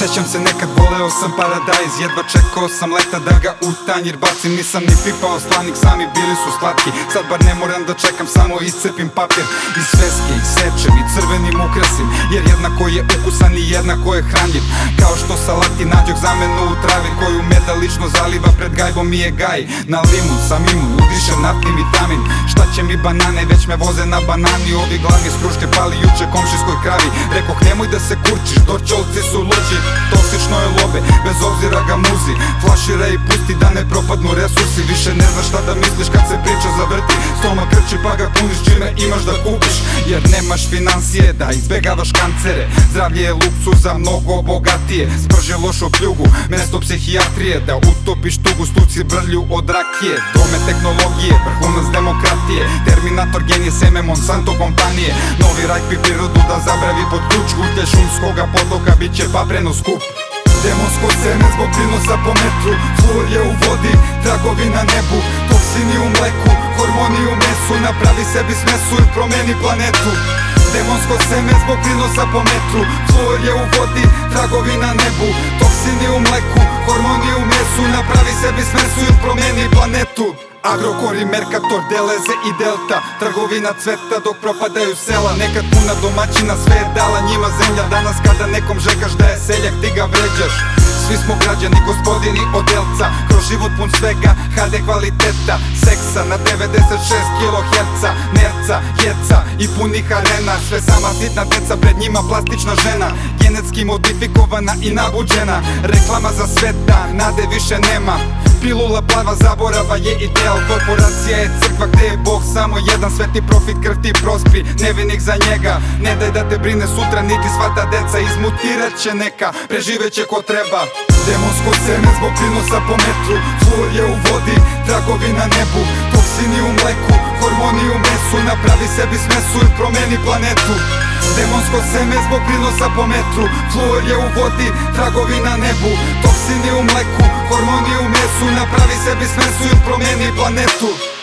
Sećam se nekad voleo sam paradajz Jedva čekao sam leta da ga u tanjir bacim. Nisam ni pipao slanik, sami bili su slatki. Sad bar ne moram da čekam, samo iscepim papir. I sveske, i sečem, i crvenim ukresim Jer jednako je ukusan i jednako je hranjiv. Kao što salati nađog zamenu u travi Koju meda lično zaliva pred gajbom mi je gaj. Na limun sam imun, udišem naftni vitamin Šta će mi banane, već me voze na banani. Ovi glavni skruške pali juče komšijskoj kravi. Rekoh nemoj da se kurčiš, dorčolci su luđi Toksično je lobe, bez obzira ga muzi. Flašira i pusti da ne propadnu resursi. Više ne znaš šta da misliš kad se priča zavrti Stomak krči pa ga puniš čime imaš da kupiš Jer nemaš financije da izbegavaš kancere. Zdravlje je luksuza mnogo bogatije. Sprži lošu pljugu, mesto psihijatrije. Da utopiš tugu stuci brlju od rakije. Dome tehnologije, vrhunac demokratije. Terminator genije seme Monsanto kompanije. Novi rajk prirodu da zabravi pod ključ Gutlje šumskoga potoka bit će papreno skup. Demonsko seme zbog prinosa po metru Fluor je u vodi, tragovi na nebu Toksini u mleku, hormoni u mesu Napravi sebi smesu i promeni planetu. Demonsko seme zbog prinosa po metru Fluor je u vodi, tragovi na nebu. Toksini u mleku, hormoni u mesu Napravi sebi smesu i promeni planetu Agrokor i Mercator, Deleze i Delta. Trgovina cveta dok propadaju sela. Nekad puna domaćina sve je dala njima zemlja. Danas kada nekom žekaš da je seljak ti ga vređaš. Svi smo građani, gospodini od delca. Kroz život pun svega, HD kvaliteta. Seksa na 96 kHz Nerca, jeca i punih arena. Sve sama sitna deca, pred njima plastična žena. Genetski modifikovana i nabuđena. Reklama za sveta, nade više nema Pilula plava zaborava je ideal Korporacija je crkva gde je Bog samo jedan Sveti profit krv ti prospi, nevinih za njega. Ne daj da te brine sutra niti sva ta deca Izmutirat će neka, preživet će ko treba Demonsko seme zbog prinosa po metru. Fluor je u vodi, tragovi na nebu. Toksini u mleku, hormoni u mesu. Napravi sebi smesu i promeni planetu. Demonsko seme zbog prinosa po metru. Fluor je u vodi, tragovi na nebu. Toksini u mleku, hormoni u mesu. Napravi sebi smesu i promeni planetu